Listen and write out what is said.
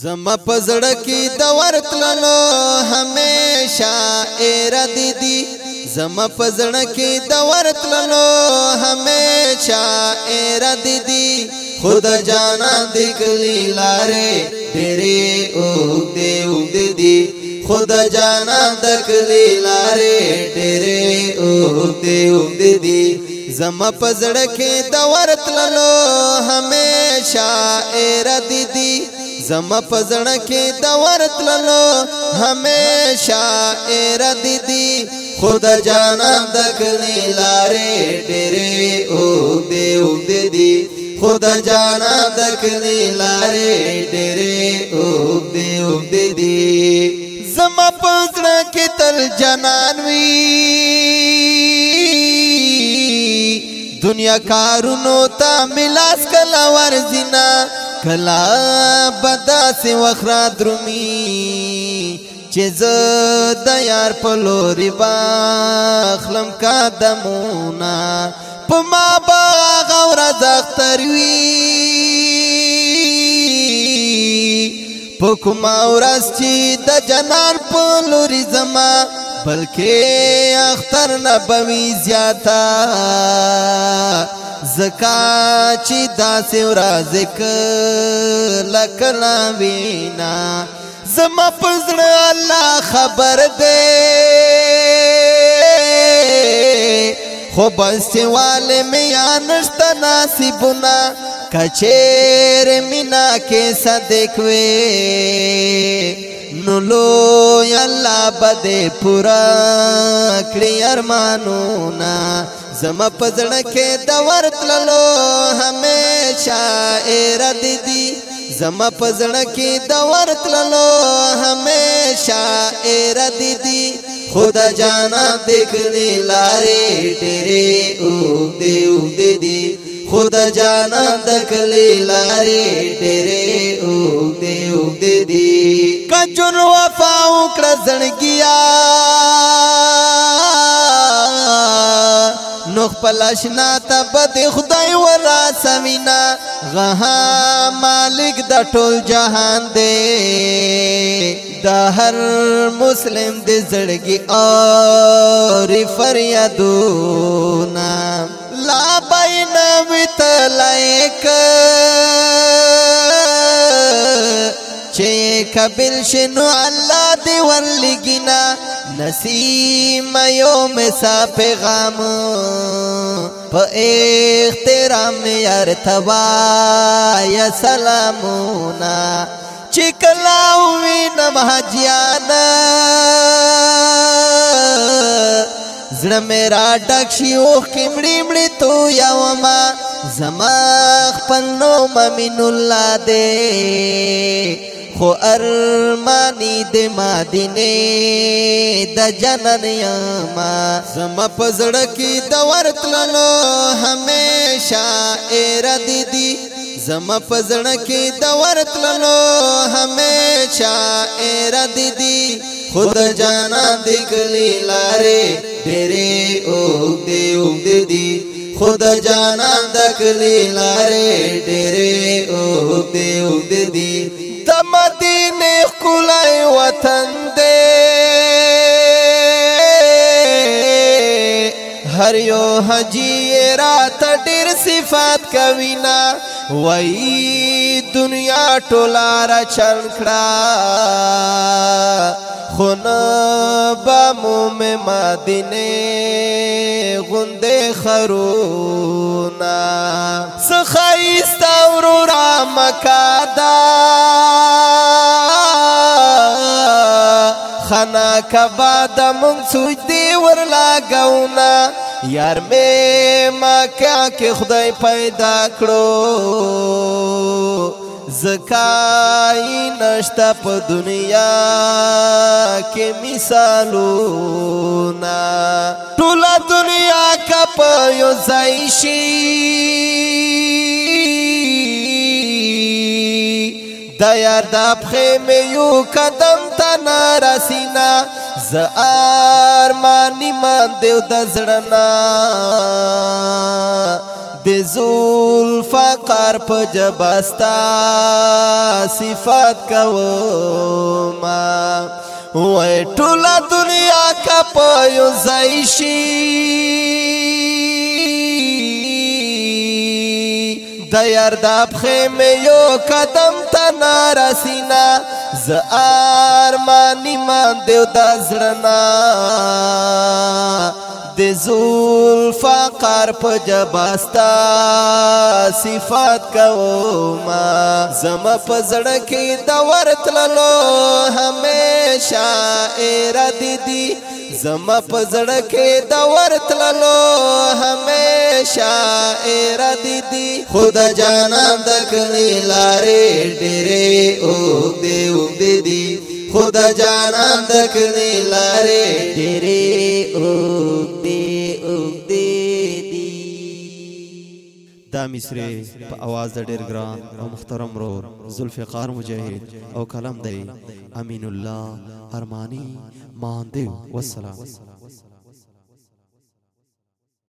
زما پزړه کې د ورتللو همیشه اراده دي زما پزړه کې د ورتللو همیشه اراده دي خدا جانا دکلی لارې ډېرې اوګدې اوګدې دي خدا جانا دکلی لارې ډېرې اوګدې اوګدې دي زما پزړه کې د ورتللو همیشه اراده دي زما پزړه کې د ورتللو همیشه اراده دي خدا جانان د کلی لارې ډېرې او دې او دې دي خدا جانان د کلی لارې ډېرې او دې او دې دي زما پزړه کې تل جنان وی دنیا کارونو ته ملاس کلا ورزینا کلا بدا سی وخرا درمی چې ز د یار په لوري با خلم کا دمونه پما با غور دختر وی پکم اورس چې د جنان په لوري زما بلکې اختر نه بوي زیاته زکا چې داسې ورځ ک لکنا وینا زما پزړ الله خبر دے خو بسته والے میا نشتا نصیبنا کچیر مینا کې صدق وې نو لو الله بده پورا کړی ارمانونه زما پزړه کې د ورتللو همیشه اراده دي زما پزړه کې د ورتللو همیشه اراده دي خدا جانا دګنی لارې ډېرې او دې او دې دي خدا جانا دګلې لارې ډېرې او دې او دې دي کجن وفا وکړه پلشنا ته بد خدای ورا سمینا غها مالک د ټول جهان دی د هر مسلم د زړګي او فریادونا لا بین وتلایک چې قبل شنو الله دی ورلګینا نسیم یو مسا پیغام په احترام یار توا یا سلامونا چکلاوی نم حجیانا زړه میرا ډک شي او کمړې مړې تو یاو ما زما خپل نوم مين الله دې خو ارمانی د مدینه د جنن یما زم پزړ کی د ورتللو همیشه اراد دی زم پزړ کی د ورتللو همیشه اراد دی خود جانا دکلی لارې ډېرې او دې او دې دی خود جانا دکلی لارې ډېرې او دې او دې دی د مدینه خلای وطن دې هر یو حجی رات ډیر صفات کوي نا وای دنیا ټولا را چرکړه خون با مومه مدینه غنده خرونا سخایست اورو رام خنا کبا د مون سجدي ورلا غونا یار مې مکه کې خدای پیدا کړو زکای نشتا په دنیا کې مثالونه ټول دنیا کا په یو ځای شي دا یار د پخې مې یو کد زړنا راسینا ز ارمانی مان دیو د زړنا د زول فقر په جبستا صفات کو ما وای ټول دنیا کا پيو زایشی د یار د خیمه یو قدم ته نارسینا ز ارمان ایمان دیو دا زړنا د زول فقر په جباستا صفات کوما زم په زړه کې د ورتللو همیشه اراده دي زم په زړه کې د ورتللو همیشه اراده دي خدا جانم د کلی لارې ډېرې او دې او دې د جانان د کړي لارې ډېرې اوګدي اوګدي دي دا مصری په आवाज د ډېر ګران او محترم رور ذوالفقار مجاهد او کلام دی امین الله ارمانی ماندیو والسلام